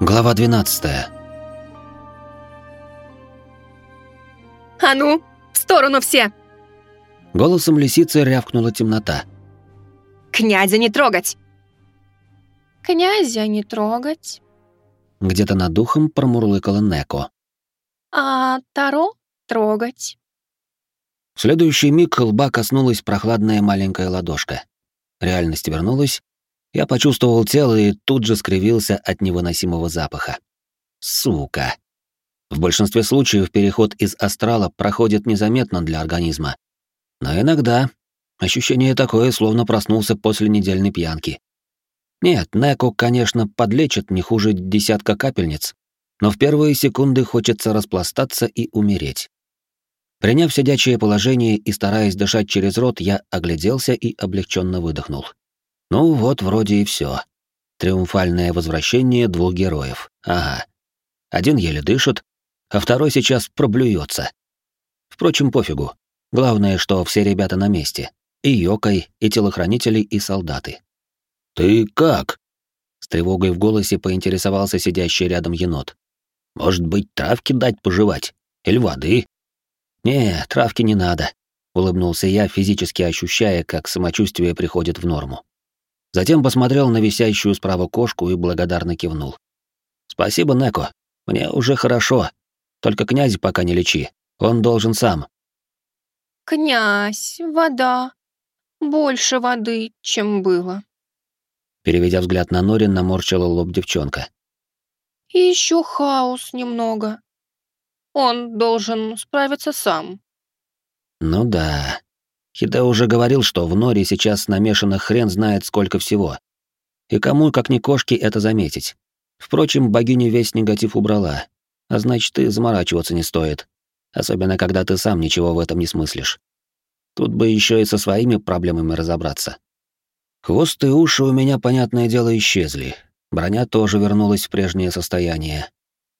Глава 12. «А ну, в сторону все!» Голосом лисицы рявкнула темнота. «Князя не трогать!» «Князя не трогать!» Где-то над духом промурлыкала Неко. «А Таро трогать!» В следующий миг лба коснулась прохладная маленькая ладошка. Реальность вернулась, я почувствовал тело и тут же скривился от невыносимого запаха. Сука. В большинстве случаев переход из астрала проходит незаметно для организма. Но иногда ощущение такое, словно проснулся после недельной пьянки. Нет, Неку, конечно, подлечит не хуже десятка капельниц, но в первые секунды хочется распластаться и умереть. Приняв сидячее положение и стараясь дышать через рот, я огляделся и облегченно выдохнул. Ну вот, вроде и все. Триумфальное возвращение двух героев. Ага. Один еле дышит, а второй сейчас проблюется. Впрочем, пофигу. Главное, что все ребята на месте. И Йокой, и телохранители, и солдаты. «Ты как?» С тревогой в голосе поинтересовался сидящий рядом енот. «Может быть, травки дать пожевать? Или воды?» «Не, травки не надо», — улыбнулся я, физически ощущая, как самочувствие приходит в норму. Затем посмотрел на висящую справа кошку и благодарно кивнул. «Спасибо, Неко. Мне уже хорошо. Только князь пока не лечи. Он должен сам». «Князь, вода. Больше воды, чем было». Переведя взгляд на Норин, наморщила лоб девчонка. «И еще хаос немного. Он должен справиться сам». «Ну да. Хиде уже говорил, что в норе сейчас намешано хрен знает сколько всего. И кому, как ни кошки, это заметить. Впрочем, богиня весь негатив убрала, а значит, и заморачиваться не стоит. Особенно, когда ты сам ничего в этом не смыслишь. Тут бы еще и со своими проблемами разобраться. Хвост и уши у меня, понятное дело, исчезли. Броня тоже вернулась в прежнее состояние.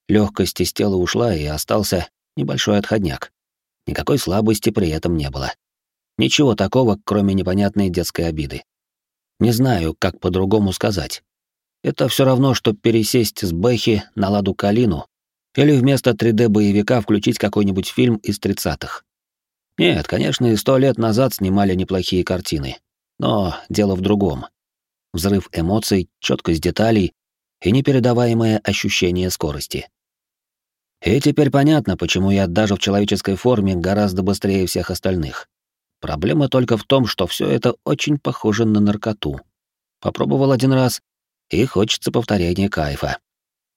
Легкость из тела ушла, и остался небольшой отходняк. Никакой слабости при этом не было. Ничего такого, кроме непонятной детской обиды. Не знаю, как по-другому сказать. Это все равно, что пересесть с Бэхи на ладу Калину или вместо 3D-боевика включить какой-нибудь фильм из 30-х. Нет, конечно, и сто лет назад снимали неплохие картины. Но дело в другом. Взрыв эмоций, четкость деталей и непередаваемое ощущение скорости. И теперь понятно, почему я даже в человеческой форме гораздо быстрее всех остальных. Проблема только в том, что все это очень похоже на наркоту. Попробовал один раз, и хочется повторения кайфа.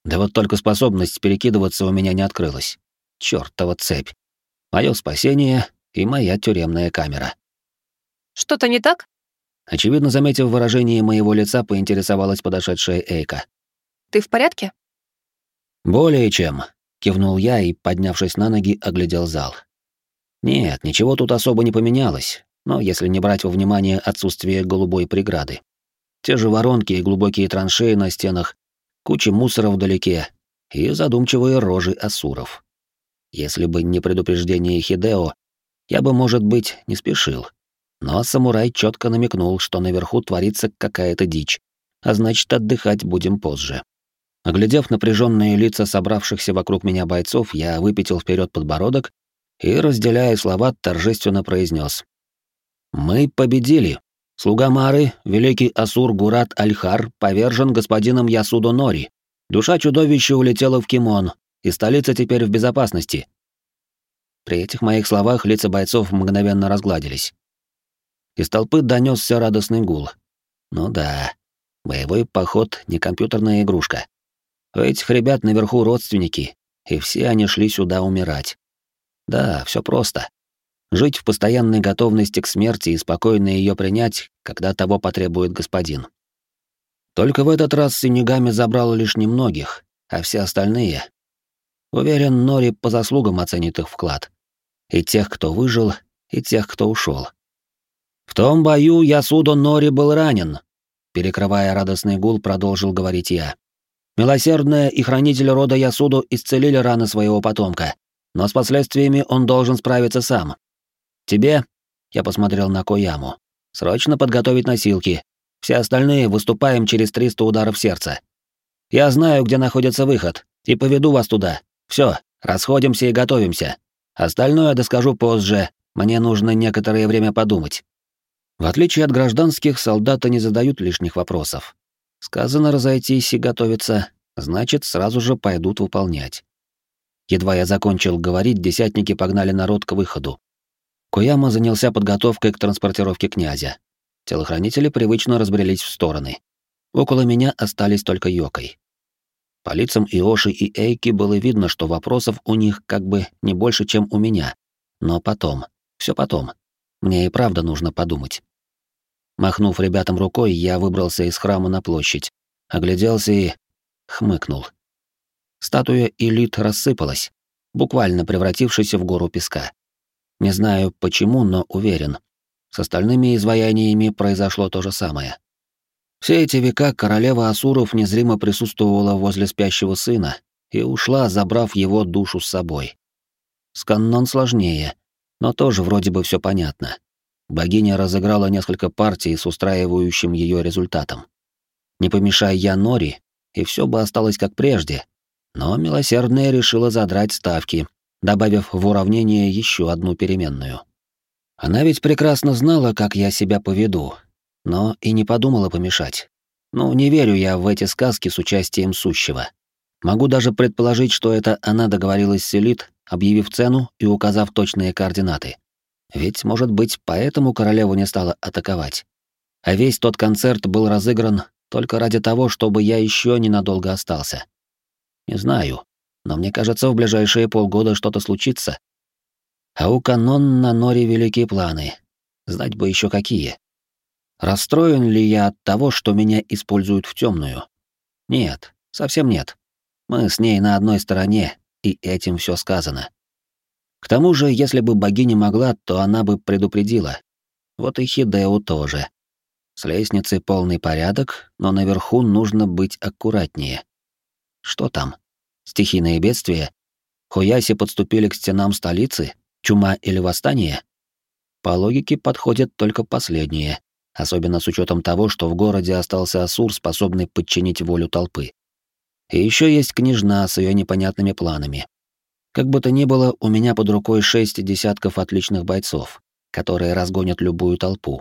Да вот только способность перекидываться у меня не открылась. Чёртова цепь. Мое спасение и моя тюремная камера. Что-то не так? Очевидно, заметив выражение моего лица, поинтересовалась подошедшая Эйка. Ты в порядке? Более чем, кивнул я и, поднявшись на ноги, оглядел зал. Нет, ничего тут особо не поменялось, но если не брать во внимание отсутствие голубой преграды. Те же воронки и глубокие траншеи на стенах, куча мусора вдалеке и задумчивые рожи асуров. Если бы не предупреждение Хидео, я бы, может быть, не спешил. Но самурай четко намекнул, что наверху творится какая-то дичь, а значит, отдыхать будем позже. Оглядев напряженные лица собравшихся вокруг меня бойцов, я выпятил вперед подбородок и, разделяя слова, торжественно произнес. «Мы победили. Слуга Мары, великий Асур Гурат Альхар, повержен господином Ясудо Нори. Душа чудовища улетела в Кимон, и столица теперь в безопасности». При этих моих словах лица бойцов мгновенно разгладились. Из толпы донесся радостный гул. Ну да, боевой поход — не компьютерная игрушка. У этих ребят наверху родственники, и все они шли сюда умирать. Да, все просто. Жить в постоянной готовности к смерти и спокойно ее принять, когда того потребует господин. Только в этот раз Синегами забрал лишь немногих, а все остальные... Уверен, Нори по заслугам оценит их вклад. И тех, кто выжил, и тех, кто ушел. В том бою Ясудо Нори был ранен. Перекрывая радостный гул, продолжил говорить я. Милосердная и хранитель рода Ясуду исцелили раны своего потомка но с последствиями он должен справиться сам. Тебе, я посмотрел на Кояму, срочно подготовить носилки. Все остальные выступаем через 300 ударов сердца. Я знаю, где находится выход, и поведу вас туда. Все, расходимся и готовимся. Остальное доскажу позже, мне нужно некоторое время подумать. В отличие от гражданских, солдаты не задают лишних вопросов. Сказано разойтись и готовиться, значит, сразу же пойдут выполнять. Едва я закончил говорить, десятники погнали народ к выходу. Куяма занялся подготовкой к транспортировке князя. Телохранители привычно разбрелись в стороны. Около меня остались только Йокой. По лицам Иоши и Эйки было видно, что вопросов у них как бы не больше, чем у меня. Но потом, все потом. Мне и правда нужно подумать. Махнув ребятам рукой, я выбрался из храма на площадь, огляделся и хмыкнул. Статуя элит рассыпалась, буквально превратившись в гору песка. Не знаю почему, но уверен. С остальными изваяниями произошло то же самое. Все эти века королева Асуров незримо присутствовала возле спящего сына и ушла, забрав его душу с собой. С Каннон сложнее, но тоже вроде бы все понятно. Богиня разыграла несколько партий с устраивающим ее результатом. Не помешая я Нори, и все бы осталось как прежде. Но милосердная решила задрать ставки, добавив в уравнение еще одну переменную. Она ведь прекрасно знала, как я себя поведу, но и не подумала помешать. Ну, не верю я в эти сказки с участием сущего. Могу даже предположить, что это она договорилась с Элит, объявив цену и указав точные координаты. Ведь, может быть, поэтому королеву не стала атаковать. А весь тот концерт был разыгран только ради того, чтобы я еще ненадолго остался. Не знаю, но мне кажется, в ближайшие полгода что-то случится. А у канон на Норе великие планы. Знать бы еще какие. Расстроен ли я от того, что меня используют в темную? Нет, совсем нет. Мы с ней на одной стороне, и этим все сказано. К тому же, если бы богиня могла, то она бы предупредила. Вот и Хидео тоже. С лестницы полный порядок, но наверху нужно быть аккуратнее. Что там? Стихийные бедствия? Хуяси подступили к стенам столицы? Чума или восстание? По логике подходит только последнее, особенно с учетом того, что в городе остался Асур, способный подчинить волю толпы. И еще есть княжна с ее непонятными планами. Как бы то ни было, у меня под рукой шесть десятков отличных бойцов, которые разгонят любую толпу,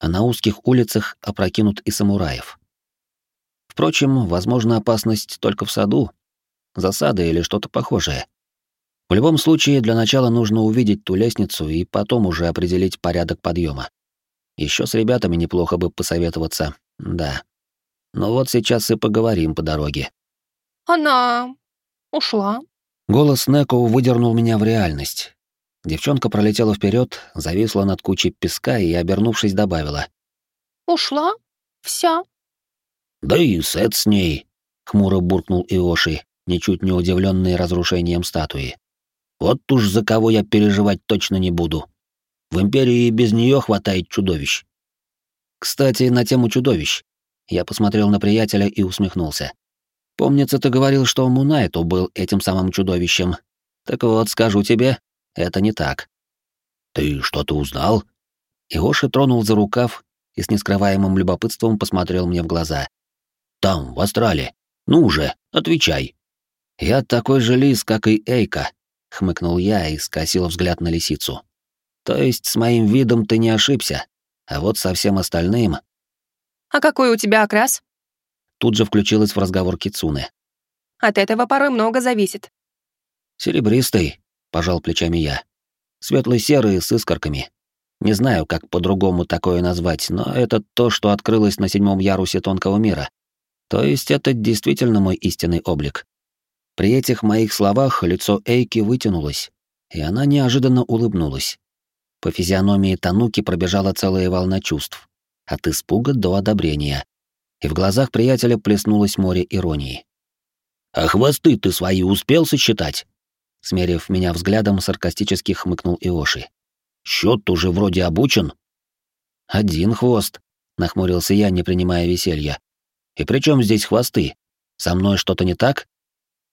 а на узких улицах опрокинут и самураев. Впрочем, возможна опасность только в саду, засада или что-то похожее. В любом случае, для начала нужно увидеть ту лестницу и потом уже определить порядок подъема. Еще с ребятами неплохо бы посоветоваться, да. Но вот сейчас и поговорим по дороге. Она ушла. Голос Неко выдернул меня в реальность. Девчонка пролетела вперед, зависла над кучей песка и, обернувшись, добавила. «Ушла? Вся?» «Да и Сет с ней», — хмуро буркнул Иоши, ничуть не удивленный разрушением статуи. «Вот уж за кого я переживать точно не буду. В Империи без нее хватает чудовищ». «Кстати, на тему чудовищ». Я посмотрел на приятеля и усмехнулся. Помнится, ты говорил, что Мунайту был этим самым чудовищем. Так вот, скажу тебе, это не так. Ты что-то узнал? Иоши тронул за рукав и с нескрываемым любопытством посмотрел мне в глаза. Там, в Астрале. Ну уже, отвечай. Я такой же лис, как и Эйка, хмыкнул я и скосил взгляд на лисицу. То есть с моим видом ты не ошибся, а вот со всем остальным... А какой у тебя окрас? Тут же включилась в разговор Кицуне. От этого порой много зависит. Серебристый, пожал плечами я. Светлый-серый с искорками. Не знаю, как по-другому такое назвать, но это то, что открылось на седьмом ярусе тонкого мира. То есть это действительно мой истинный облик. При этих моих словах лицо Эйки вытянулось, и она неожиданно улыбнулась. По физиономии Тануки пробежала целая волна чувств. От испуга до одобрения и в глазах приятеля плеснулось море иронии. «А хвосты ты свои успел сосчитать?» Смерив меня взглядом, саркастически хмыкнул Иоши. «Счет уже вроде обучен?» «Один хвост», — нахмурился я, не принимая веселья. «И при чем здесь хвосты? Со мной что-то не так?»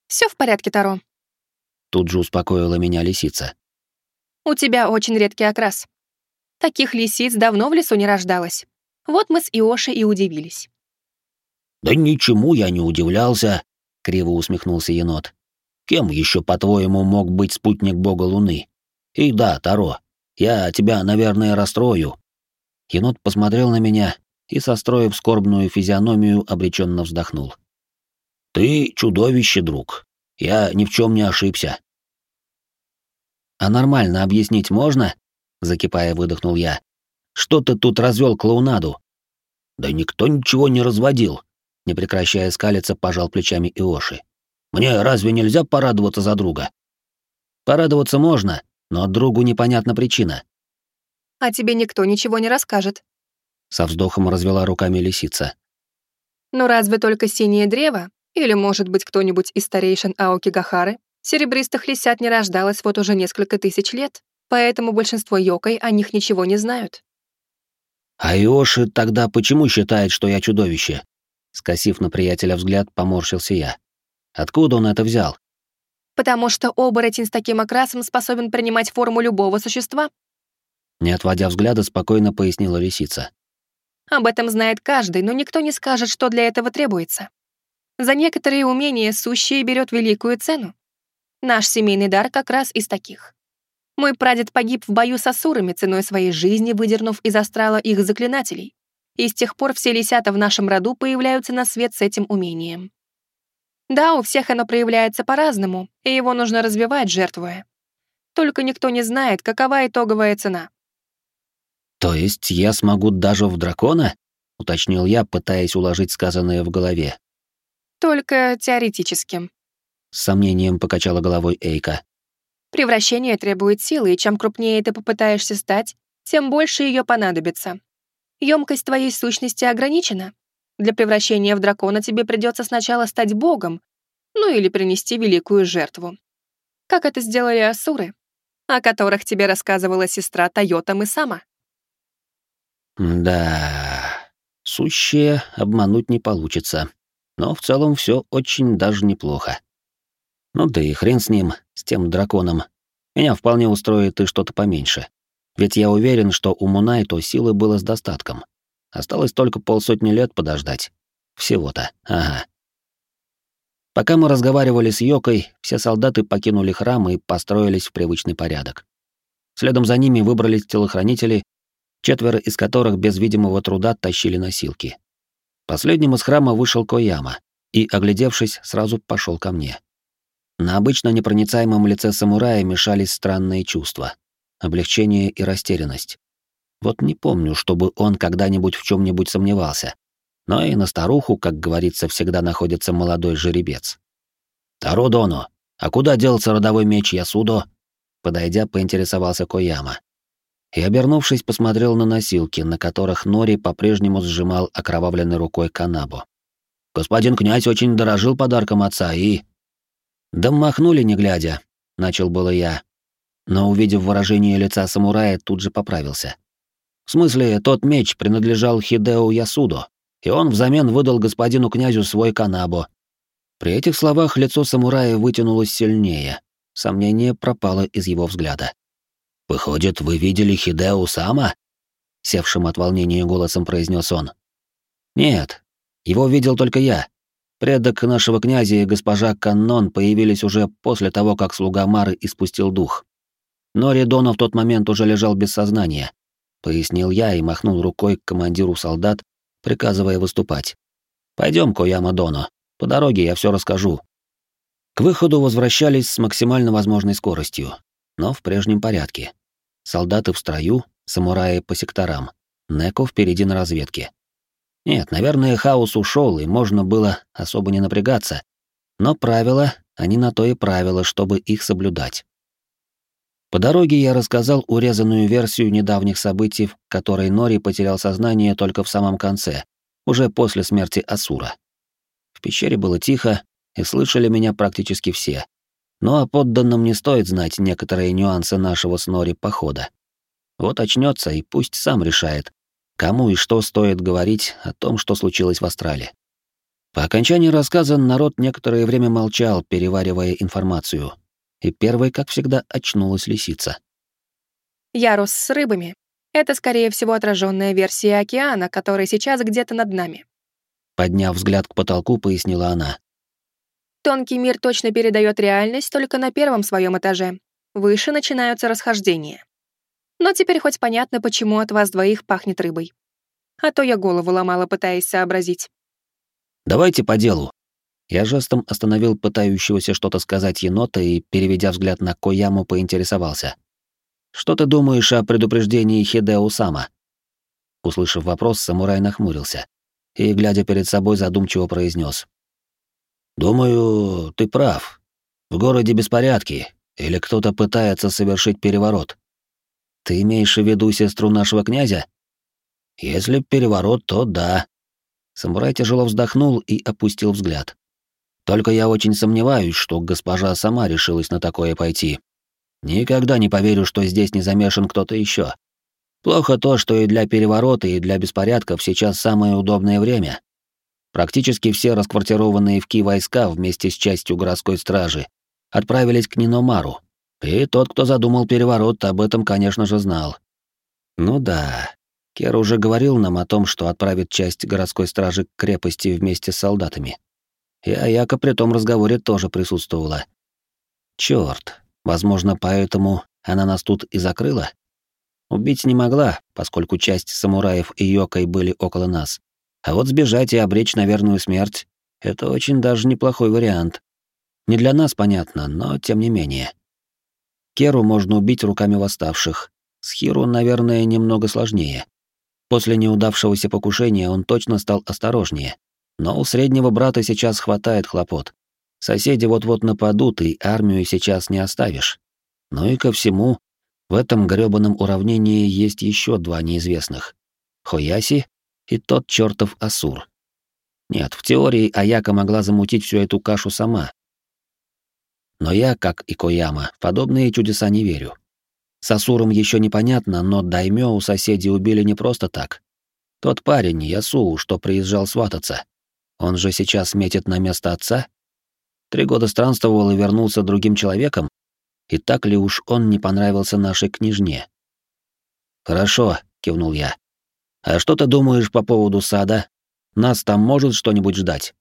Все в порядке, Таро. Тут же успокоила меня лисица. У тебя очень редкий окрас. Таких лисиц давно в лесу не рождалось. Вот мы с Иоши и удивились. Да ничему я не удивлялся, криво усмехнулся енот. Кем еще, по-твоему, мог быть спутник бога Луны? И да, Таро, я тебя, наверное, расстрою. Енот посмотрел на меня и, состроив скорбную физиономию, обреченно вздохнул. Ты чудовище, друг. Я ни в чем не ошибся. А нормально объяснить можно? Закипая, выдохнул я. Что ты тут развел клоунаду? Да никто ничего не разводил. Не прекращая скалиться, пожал плечами Иоши. Мне разве нельзя порадоваться за друга? Порадоваться можно, но другу непонятна причина. А тебе никто ничего не расскажет. Со вздохом развела руками лисица. Ну разве только синее древо? Или, может быть, кто-нибудь из старейшин Аокигахары? Серебристых лисят не рождалось вот уже несколько тысяч лет, поэтому большинство йокой о них ничего не знают. А Иоши тогда почему считает, что я чудовище? Скосив на приятеля взгляд, поморщился я. Откуда он это взял? Потому что оборотень с таким окрасом способен принимать форму любого существа. Не отводя взгляда, спокойно пояснила лисица. Об этом знает каждый, но никто не скажет, что для этого требуется. За некоторые умения сущие берет великую цену. Наш семейный дар как раз из таких. Мой прадед погиб в бою с асурами ценой своей жизни, выдернув из астрала их заклинателей. И с тех пор все лисята в нашем роду появляются на свет с этим умением. Да, у всех оно проявляется по-разному, и его нужно развивать, жертвуя. Только никто не знает, какова итоговая цена. «То есть я смогу даже в дракона?» — уточнил я, пытаясь уложить сказанное в голове. «Только теоретически», — с сомнением покачала головой Эйка. «Превращение требует силы, и чем крупнее ты попытаешься стать, тем больше ее понадобится. Емкость твоей сущности ограничена, для превращения в дракона тебе придется сначала стать богом, ну или принести великую жертву. Как это сделали асуры, о которых тебе рассказывала сестра Тойота Мысама. Да, сущее обмануть не получится, но в целом все очень даже неплохо. Ну да и хрен с ним, с тем драконом. Меня вполне устроит и что-то поменьше. Ведь я уверен, что у Мунайто силы было с достатком. Осталось только полсотни лет подождать. Всего-то, ага. Пока мы разговаривали с Йокой, все солдаты покинули храм и построились в привычный порядок. Следом за ними выбрались телохранители, четверо из которых без видимого труда тащили носилки. Последним из храма вышел Кояма и, оглядевшись, сразу пошел ко мне. На обычно непроницаемом лице самурая мешались странные чувства — облегчение и растерянность. Вот не помню, чтобы он когда-нибудь в чем-нибудь сомневался. Но и на старуху, как говорится, всегда находится молодой жеребец. «Таро Доно, а куда делся родовой меч Ясудо?» Подойдя, поинтересовался Кояма. И, обернувшись, посмотрел на носилки, на которых Нори по-прежнему сжимал окровавленной рукой канабу. «Господин князь очень дорожил подарком отца и...» «Да махнули, не глядя», — начал было я. Но, увидев выражение лица самурая, тут же поправился. В смысле, тот меч принадлежал Хидео Ясудо, и он взамен выдал господину князю свой канабо. При этих словах лицо самурая вытянулось сильнее. Сомнение пропало из его взгляда. «Выходит, вы видели Хидео Сама?» Севшим от волнения голосом произнес он. «Нет, его видел только я. Предок нашего князя и госпожа Каннон появились уже после того, как слуга Мары испустил дух. Но Ридона в тот момент уже лежал без сознания, пояснил я и махнул рукой к командиру солдат, приказывая выступать. Пойдем, Кояма Доно. По дороге я все расскажу. К выходу возвращались с максимально возможной скоростью, но в прежнем порядке. Солдаты в строю, самураи по секторам, Неко впереди на разведке. Нет, наверное, хаос ушел, и можно было особо не напрягаться. Но правила, они на то и правила, чтобы их соблюдать. По дороге я рассказал урезанную версию недавних событий, в которой Нори потерял сознание только в самом конце, уже после смерти Асура. В пещере было тихо, и слышали меня практически все. Ну а подданным не стоит знать некоторые нюансы нашего с Нори похода. Вот очнется и пусть сам решает, кому и что стоит говорить о том, что случилось в Астрале. По окончании рассказа народ некоторое время молчал, переваривая информацию — и первой, как всегда, очнулась лисица. Ярус с рыбами — это, скорее всего, отраженная версия океана, который сейчас где-то над нами. Подняв взгляд к потолку, пояснила она. Тонкий мир точно передает реальность только на первом своем этаже. Выше начинаются расхождения. Но теперь хоть понятно, почему от вас двоих пахнет рыбой. А то я голову ломала, пытаясь сообразить. «Давайте по делу». Я жестом остановил пытающегося что-то сказать енота и, переведя взгляд на Кояму, поинтересовался. «Что ты думаешь о предупреждении Хидео Сама?» Услышав вопрос, самурай нахмурился и, глядя перед собой, задумчиво произнес: «Думаю, ты прав. В городе беспорядки, или кто-то пытается совершить переворот. Ты имеешь в виду сестру нашего князя? Если переворот, то да. Самурай тяжело вздохнул и опустил взгляд. Только я очень сомневаюсь, что госпожа сама решилась на такое пойти. Никогда не поверю, что здесь не замешан кто-то еще. Плохо то, что и для переворота, и для беспорядков сейчас самое удобное время. Практически все расквартированные в Ки войска вместе с частью городской стражи отправились к Ниномару. И тот, кто задумал переворот, об этом, конечно же, знал. Ну да, Кер уже говорил нам о том, что отправит часть городской стражи к крепости вместе с солдатами. И Аяка при том разговоре тоже присутствовала. Чёрт, возможно, поэтому она нас тут и закрыла? Убить не могла, поскольку часть самураев и Йокой были около нас. А вот сбежать и обречь на верную смерть — это очень даже неплохой вариант. Не для нас, понятно, но тем не менее. Керу можно убить руками восставших. С Хиру, наверное, немного сложнее. После неудавшегося покушения он точно стал осторожнее. Но у среднего брата сейчас хватает хлопот. Соседи вот-вот нападут, и армию сейчас не оставишь. Ну и ко всему, в этом грёбаном уравнении есть еще два неизвестных. Хояси и тот чертов Асур. Нет, в теории Аяка могла замутить всю эту кашу сама, но я, как и Кояма, подобные чудеса не верю. С Асуром еще непонятно, но Даймё у соседей убили не просто так. Тот парень, Ясуу, что приезжал свататься, он же сейчас метит на место отца? Три года странствовал и вернулся другим человеком? И так ли уж он не понравился нашей княжне? «Хорошо», — кивнул я. «А что ты думаешь по поводу сада? Нас там может что-нибудь ждать?»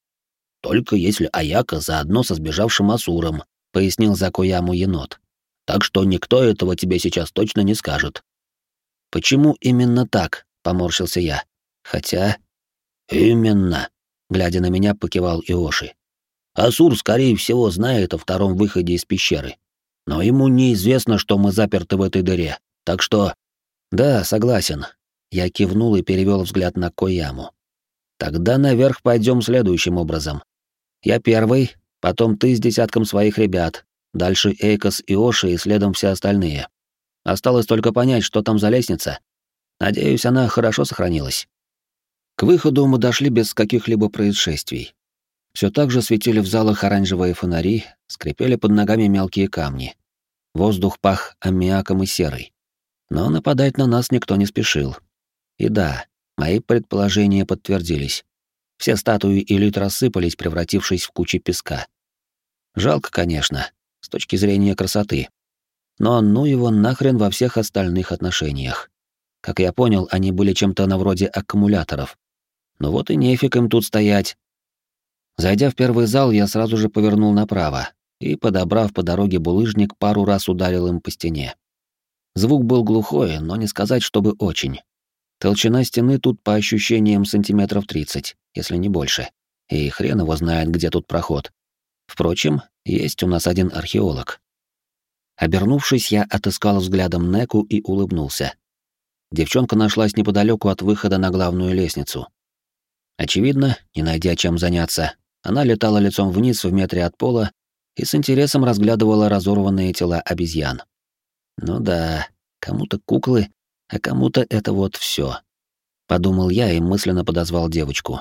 «Только если Аяка заодно со сбежавшим Асуром», пояснил Закуяму енот. Так что никто этого тебе сейчас точно не скажет. Почему именно так? поморщился я. Хотя именно, глядя на меня, покивал Иоши. Асур, скорее всего, знает о втором выходе из пещеры. Но ему неизвестно, что мы заперты в этой дыре. Так что Да, согласен. Я кивнул и перевел взгляд на Кояму. Тогда наверх пойдем следующим образом. Я первый, Потом ты с десятком своих ребят, дальше Эйкос и Оши и следом все остальные. Осталось только понять, что там за лестница. Надеюсь, она хорошо сохранилась. К выходу мы дошли без каких-либо происшествий. Все так же светили в залах оранжевые фонари, скрипели под ногами мелкие камни. Воздух пах аммиаком и серой. Но нападать на нас никто не спешил. И да, мои предположения подтвердились. Все статуи элит рассыпались, превратившись в кучи песка. Жалко, конечно, с точки зрения красоты. Но ну его нахрен во всех остальных отношениях. Как я понял, они были чем-то на вроде аккумуляторов. Ну вот и нефиг им тут стоять. Зайдя в первый зал, я сразу же повернул направо и, подобрав по дороге булыжник, пару раз ударил им по стене. Звук был глухой, но не сказать, чтобы очень. Толщина стены тут по ощущениям сантиметров 30, если не больше. И хрен его знает, где тут проход. Впрочем, есть у нас один археолог. Обернувшись, я отыскал взглядом Неку и улыбнулся. Девчонка нашлась неподалеку от выхода на главную лестницу. Очевидно, не найдя чем заняться, она летала лицом вниз в метре от пола и с интересом разглядывала разорванные тела обезьян. Ну да, кому-то куклы, а кому-то это вот все. Подумал я и мысленно подозвал девочку.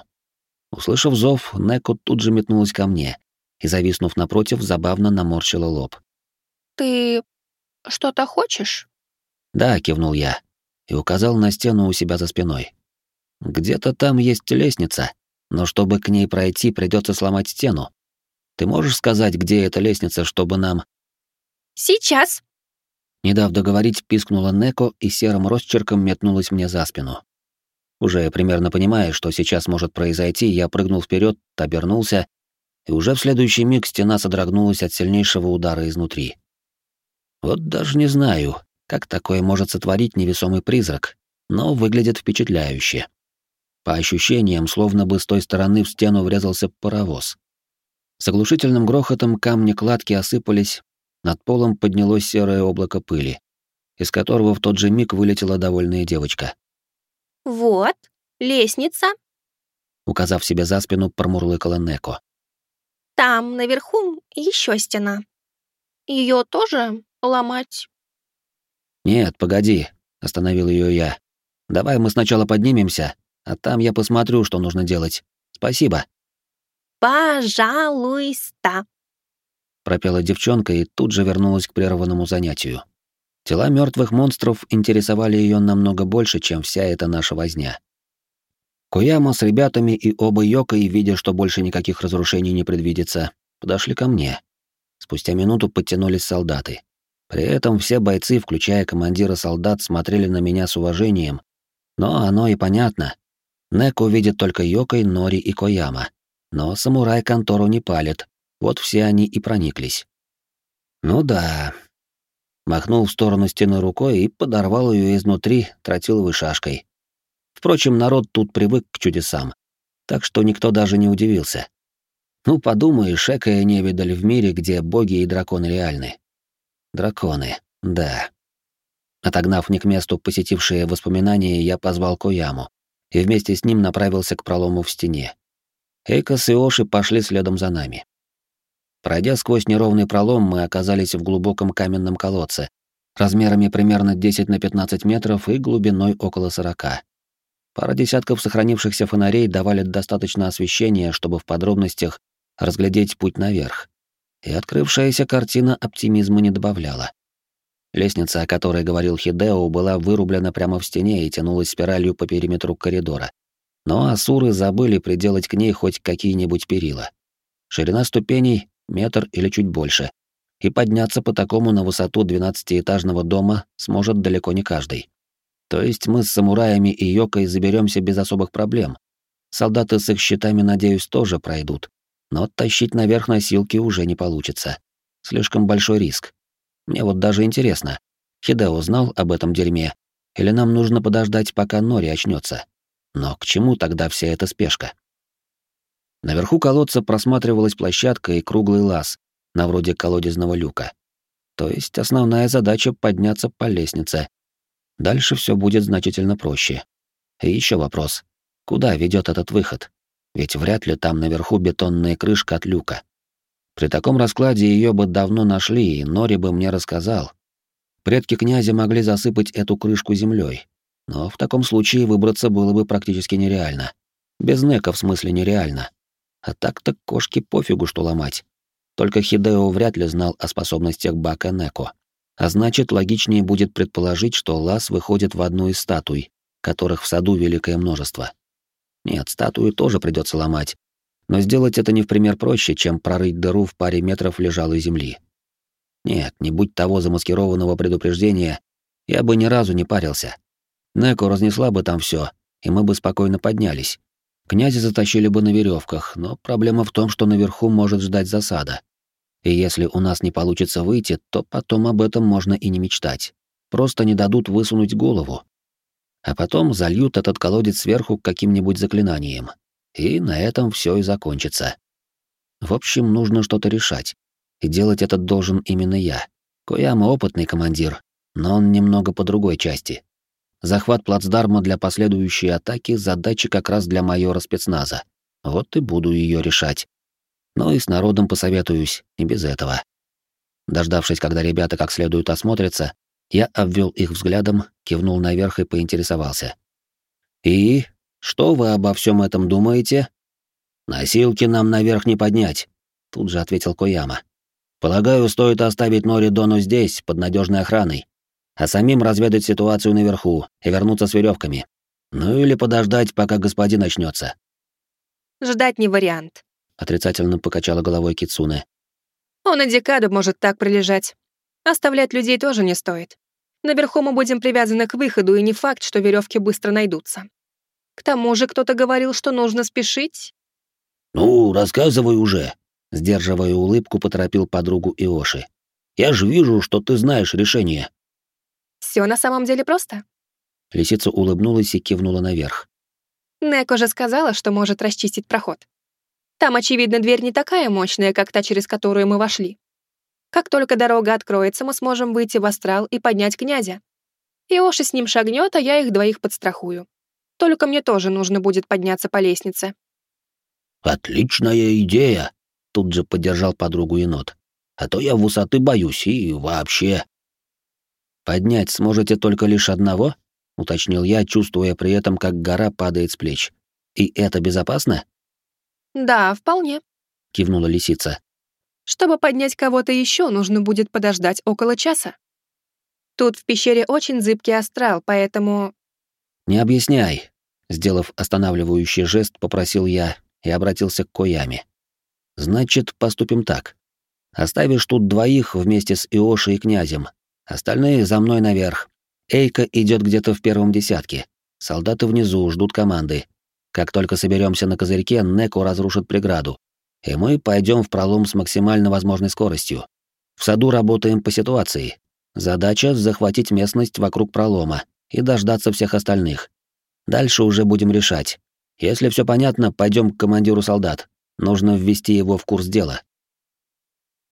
Услышав зов, Неку тут же метнулась ко мне и, зависнув напротив, забавно наморщила лоб. «Ты что-то хочешь?» «Да», — кивнул я и указал на стену у себя за спиной. «Где-то там есть лестница, но чтобы к ней пройти, придется сломать стену. Ты можешь сказать, где эта лестница, чтобы нам...» «Сейчас!» Не дав договорить, пискнула Неко и серым росчерком метнулась мне за спину. Уже примерно понимая, что сейчас может произойти, я прыгнул вперед, обернулся, и уже в следующий миг стена содрогнулась от сильнейшего удара изнутри. Вот даже не знаю, как такое может сотворить невесомый призрак, но выглядит впечатляюще. По ощущениям, словно бы с той стороны в стену врезался паровоз. С оглушительным грохотом камни кладки осыпались, над полом поднялось серое облако пыли, из которого в тот же миг вылетела довольная девочка. «Вот, лестница», — указав себе за спину, промурлыкала Неко. «Там, наверху, еще стена. Ее тоже ломать?» «Нет, погоди», — остановил ее я. «Давай мы сначала поднимемся, а там я посмотрю, что нужно делать. Спасибо». «Пожалуйста», — пропела девчонка и тут же вернулась к прерванному занятию. Тела мертвых монстров интересовали ее намного больше, чем вся эта наша возня. Куяма с ребятами и оба Йокой, видя, что больше никаких разрушений не предвидится, подошли ко мне. Спустя минуту подтянулись солдаты. При этом все бойцы, включая командира солдат, смотрели на меня с уважением. Но оно и понятно. Неко видит только Йокой, Нори и Кояма. Но самурай контору не палит. Вот все они и прониклись. Ну да, махнул в сторону стены рукой и подорвал ее изнутри тротиловой шашкой. Впрочем, народ тут привык к чудесам, так что никто даже не удивился. Ну, подумаешь, экая невидаль в мире, где боги и драконы реальны. Драконы, да. Отогнав не к месту посетившие воспоминания, я позвал Кояму и вместе с ним направился к пролому в стене. Эйкос и Оши пошли следом за нами. Пройдя сквозь неровный пролом, мы оказались в глубоком каменном колодце, размерами примерно 10 на 15 метров и глубиной около 40. Пара десятков сохранившихся фонарей давали достаточно освещения, чтобы в подробностях разглядеть путь наверх. И открывшаяся картина оптимизма не добавляла. Лестница, о которой говорил Хидео, была вырублена прямо в стене и тянулась спиралью по периметру коридора. Но асуры забыли приделать к ней хоть какие-нибудь перила. Ширина ступеней метр или чуть больше, и подняться по такому на высоту двенадцатиэтажного дома сможет далеко не каждый. То есть мы с самураями и Йокой заберемся без особых проблем. Солдаты с их щитами, надеюсь, тоже пройдут. Но тащить наверх носилки уже не получится. Слишком большой риск. Мне вот даже интересно, Хидео знал об этом дерьме, или нам нужно подождать, пока Нори очнется? Но к чему тогда вся эта спешка? Наверху колодца просматривалась площадка и круглый лаз, на вроде колодезного люка. То есть основная задача — подняться по лестнице. Дальше все будет значительно проще. И еще вопрос. Куда ведет этот выход? Ведь вряд ли там наверху бетонная крышка от люка. При таком раскладе ее бы давно нашли, и Нори бы мне рассказал. Предки князя могли засыпать эту крышку землей, но в таком случае выбраться было бы практически нереально. Без нека в смысле нереально. А так-то кошки пофигу, что ломать. Только Хидео вряд ли знал о способностях Бака Неко. А значит, логичнее будет предположить, что лаз выходит в одну из статуй, которых в саду великое множество. Нет, статую тоже придется ломать, но сделать это не в пример проще, чем прорыть дыру в паре метров лежалой земли. Нет, не будь того замаскированного предупреждения, я бы ни разу не парился. Неко разнесла бы там все, и мы бы спокойно поднялись. Князя затащили бы на веревках, но проблема в том, что наверху может ждать засада. И если у нас не получится выйти, то потом об этом можно и не мечтать. Просто не дадут высунуть голову. А потом зальют этот колодец сверху каким-нибудь заклинанием. И на этом все и закончится. В общем, нужно что-то решать. И делать это должен именно я. Кояма опытный командир, но он немного по другой части. Захват плацдарма для последующей атаки — задача как раз для майора спецназа. Вот и буду ее решать. Ну и с народом посоветуюсь, и без этого. Дождавшись, когда ребята как следует осмотрятся, я обвел их взглядом, кивнул наверх и поинтересовался. «И? Что вы обо всем этом думаете?» «Носилки нам наверх не поднять», — тут же ответил Кояма. «Полагаю, стоит оставить Нори Дону здесь, под надежной охраной а самим разведать ситуацию наверху и вернуться с веревками. Ну или подождать, пока господин начнется. Ждать не вариант. Отрицательно покачала головой Кицуне. Он и декаду может так прилежать. Оставлять людей тоже не стоит. Наверху мы будем привязаны к выходу, и не факт, что веревки быстро найдутся. К тому же кто-то говорил, что нужно спешить. «Ну, рассказывай уже», — сдерживая улыбку, поторопил подругу Иоши. «Я же вижу, что ты знаешь решение». Все на самом деле просто. Лисица улыбнулась и кивнула наверх. Неко же сказала, что может расчистить проход. Там, очевидно, дверь не такая мощная, как та, через которую мы вошли. Как только дорога откроется, мы сможем выйти в астрал и поднять князя. Иоши с ним шагнет, а я их двоих подстрахую. Только мне тоже нужно будет подняться по лестнице. «Отличная идея!» — тут же поддержал подругу енот. «А то я высоты боюсь и вообще...» «Поднять сможете только лишь одного?» — уточнил я, чувствуя при этом, как гора падает с плеч. «И это безопасно?» «Да, вполне», — кивнула лисица. «Чтобы поднять кого-то еще, нужно будет подождать около часа. Тут в пещере очень зыбкий астрал, поэтому...» «Не объясняй», — сделав останавливающий жест, попросил я и обратился к Кояме. «Значит, поступим так. Оставишь тут двоих вместе с Иошей и князем. Остальные за мной наверх. Эйка идет где-то в первом десятке. Солдаты внизу ждут команды. Как только соберемся на козырьке, Неко разрушит преграду. И мы пойдем в пролом с максимально возможной скоростью. В саду работаем по ситуации. Задача — захватить местность вокруг пролома и дождаться всех остальных. Дальше уже будем решать. Если все понятно, пойдем к командиру солдат. Нужно ввести его в курс дела.